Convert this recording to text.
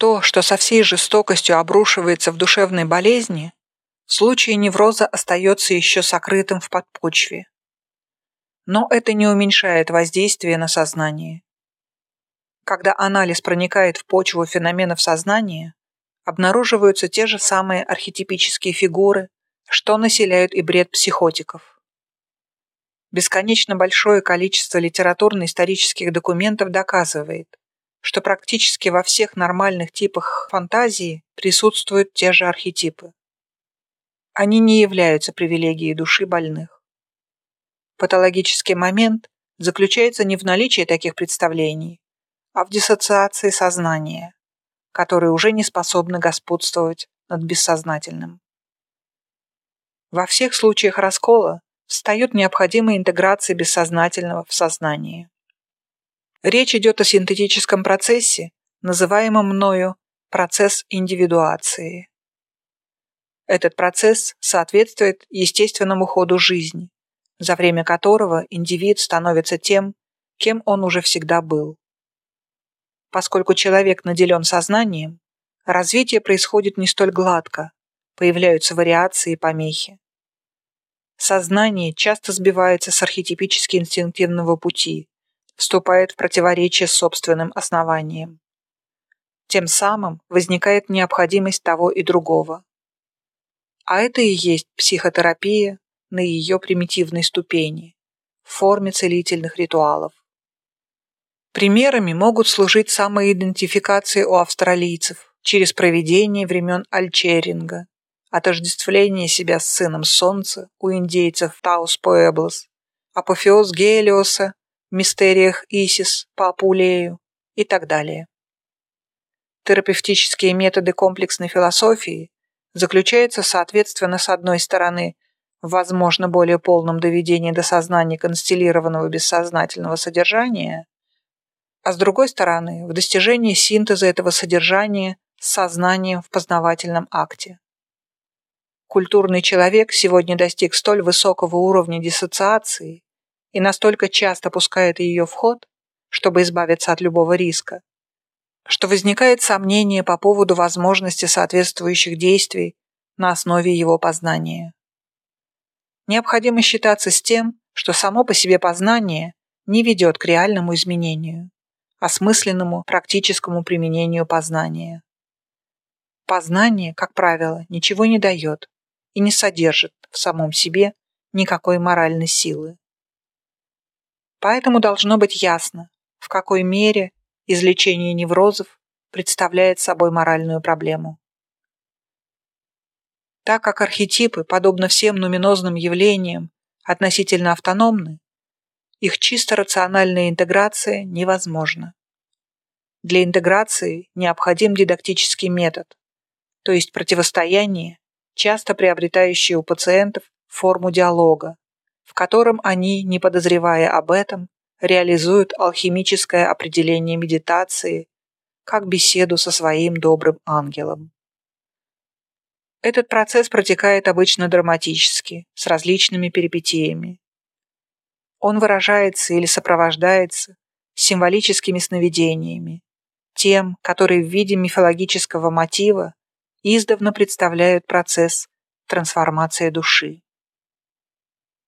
То, что со всей жестокостью обрушивается в душевной болезни, в случае невроза остается еще сокрытым в подпочве. Но это не уменьшает воздействие на сознание. Когда анализ проникает в почву феноменов сознания, обнаруживаются те же самые архетипические фигуры, что населяют и бред психотиков. Бесконечно большое количество литературно-исторических документов доказывает, что практически во всех нормальных типах фантазии присутствуют те же архетипы. Они не являются привилегией души больных. Патологический момент заключается не в наличии таких представлений, а в диссоциации сознания, которые уже не способны господствовать над бессознательным. Во всех случаях раскола встает необходимая интеграция бессознательного в сознание. Речь идет о синтетическом процессе, называемом мною процесс индивидуации. Этот процесс соответствует естественному ходу жизни, за время которого индивид становится тем, кем он уже всегда был. Поскольку человек наделен сознанием, развитие происходит не столь гладко, появляются вариации и помехи. Сознание часто сбивается с архетипически инстинктивного пути, вступает в противоречие с собственным основанием. Тем самым возникает необходимость того и другого. А это и есть психотерапия на ее примитивной ступени, в форме целительных ритуалов. Примерами могут служить самоидентификации у австралийцев через проведение времен Альчеринга, отождествление себя с сыном солнца у индейцев Таус-Пуэблос, апофеоз Гелиоса мистериях Исис по Апулею и так далее. Терапевтические методы комплексной философии заключаются, соответственно, с одной стороны, в, возможно, более полном доведении до сознания констеллированного бессознательного содержания, а с другой стороны, в достижении синтеза этого содержания с сознанием в познавательном акте. Культурный человек сегодня достиг столь высокого уровня диссоциации и настолько часто пускает ее в ход, чтобы избавиться от любого риска, что возникает сомнение по поводу возможности соответствующих действий на основе его познания. Необходимо считаться с тем, что само по себе познание не ведет к реальному изменению осмысленному практическому применению познания. Познание, как правило, ничего не дает и не содержит в самом себе никакой моральной силы. Поэтому должно быть ясно, в какой мере излечение неврозов представляет собой моральную проблему. Так как архетипы, подобно всем нуминозным явлениям, относительно автономны, их чисто рациональная интеграция невозможна. Для интеграции необходим дидактический метод, то есть противостояние, часто приобретающее у пациентов форму диалога, в котором они, не подозревая об этом, реализуют алхимическое определение медитации как беседу со своим добрым ангелом. Этот процесс протекает обычно драматически, с различными перипетиями. Он выражается или сопровождается символическими сновидениями, тем, которые в виде мифологического мотива издавна представляют процесс трансформации души.